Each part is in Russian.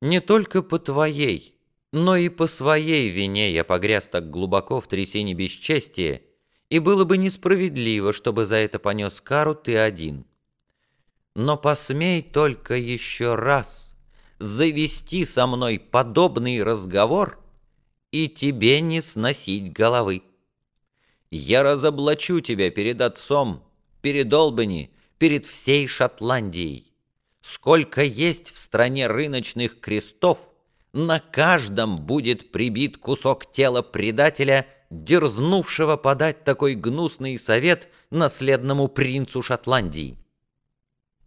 Не только по твоей, но и по своей вине я погряз так глубоко в трясине бесчестия, и было бы несправедливо, чтобы за это понес кару ты один. Но посмей только еще раз завести со мной подобный разговор, и тебе не сносить головы. Я разоблачу тебя перед отцом, перед Олбани, перед всей Шотландией. Сколько есть в стране рыночных крестов, на каждом будет прибит кусок тела предателя, дерзнувшего подать такой гнусный совет наследному принцу Шотландии.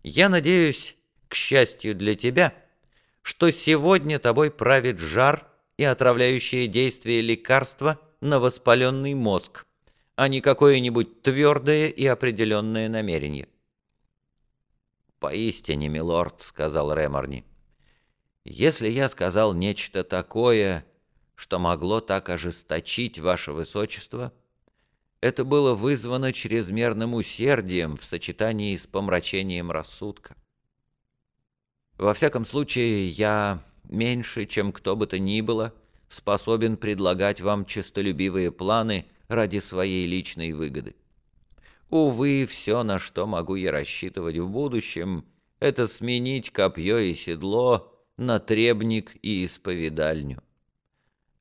Я надеюсь, к счастью для тебя, что сегодня тобой правит жар и отравляющее действие лекарства на воспаленный мозг, а не какое-нибудь твердое и определенное намерение. «Поистине, милорд», — сказал Реморни, — «если я сказал нечто такое, что могло так ожесточить ваше высочество, это было вызвано чрезмерным усердием в сочетании с помрачением рассудка. Во всяком случае, я меньше, чем кто бы то ни было, способен предлагать вам честолюбивые планы ради своей личной выгоды. Увы, все, на что могу я рассчитывать в будущем, это сменить копье и седло на требник и исповедальню.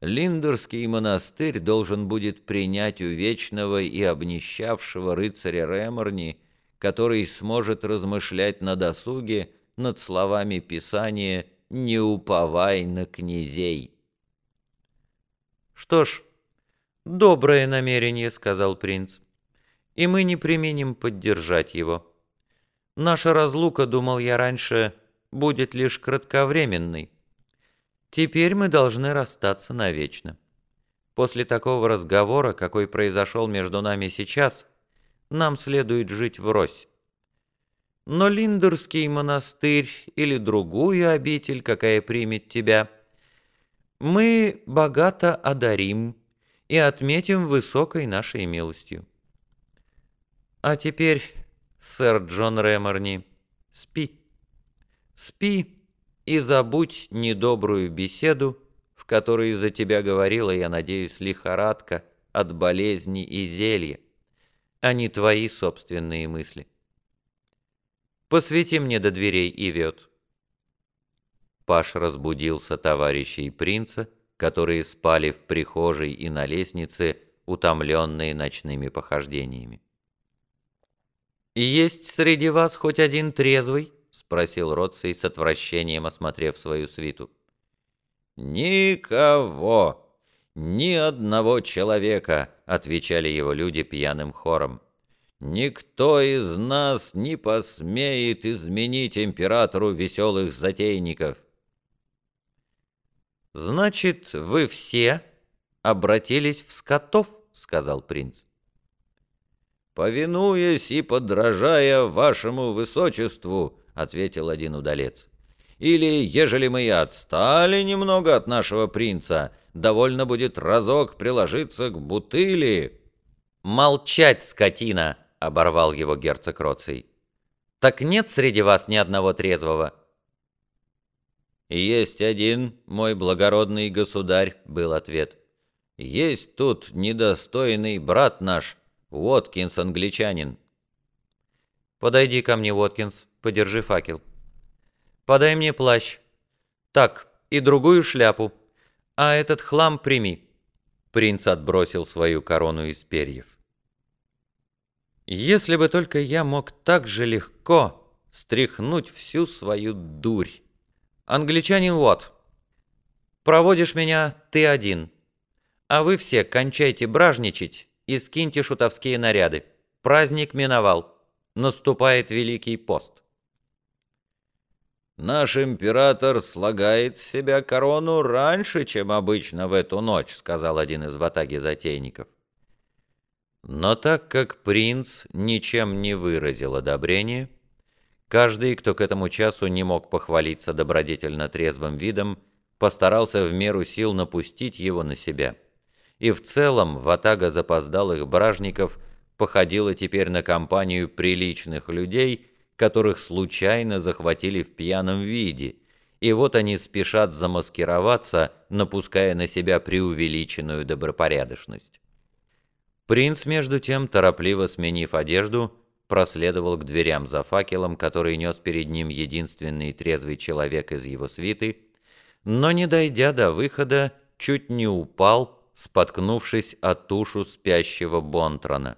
Линдерский монастырь должен будет принять у вечного и обнищавшего рыцаря Реморни, который сможет размышлять на досуге над словами Писания «Не уповай на князей». «Что ж, доброе намерение», — сказал принц и мы не применим поддержать его. Наша разлука, думал я раньше, будет лишь кратковременной. Теперь мы должны расстаться навечно. После такого разговора, какой произошел между нами сейчас, нам следует жить врозь. Но Линдерский монастырь или другую обитель, какая примет тебя, мы богато одарим и отметим высокой нашей милостью. А теперь, сэр Джон Реморни, спи. Спи и забудь недобрую беседу, в которой за тебя говорила, я надеюсь, лихорадка от болезни и зелья, а не твои собственные мысли. Посвети мне до дверей и вет. Паш разбудился товарищей принца, которые спали в прихожей и на лестнице, утомленные ночными похождениями. «Есть среди вас хоть один трезвый?» — спросил Роций с отвращением, осмотрев свою свиту. «Никого! Ни одного человека!» — отвечали его люди пьяным хором. «Никто из нас не посмеет изменить императору веселых затейников!» «Значит, вы все обратились в скотов?» — сказал принц повинуясь и подражая вашему высочеству», — ответил один удалец. «Или, ежели мы и отстали немного от нашего принца, довольно будет разок приложиться к бутыли». «Молчать, скотина!» — оборвал его герцог Роций. «Так нет среди вас ни одного трезвого?» «Есть один, мой благородный государь», — был ответ. «Есть тут недостойный брат наш, Уоткинс, англичанин. Подойди ко мне, Уоткинс, подержи факел. Подай мне плащ. Так, и другую шляпу. А этот хлам прими. Принц отбросил свою корону из перьев. Если бы только я мог так же легко стряхнуть всю свою дурь. Англичанин вот. Проводишь меня ты один. А вы все кончайте бражничать и скиньте шутовские наряды. Праздник миновал. Наступает Великий пост. «Наш император слагает с себя корону раньше, чем обычно в эту ночь», сказал один из ватаги затейников. Но так как принц ничем не выразил одобрения, каждый, кто к этому часу не мог похвалиться добродетельно трезвым видом, постарался в меру сил напустить его на себя и в целом ватага запоздалых бражников походила теперь на компанию приличных людей, которых случайно захватили в пьяном виде, и вот они спешат замаскироваться, напуская на себя преувеличенную добропорядочность. Принц, между тем, торопливо сменив одежду, проследовал к дверям за факелом, который нес перед ним единственный трезвый человек из его свиты, но, не дойдя до выхода, чуть не упал, споткнувшись о тушу спящего Бонтрона.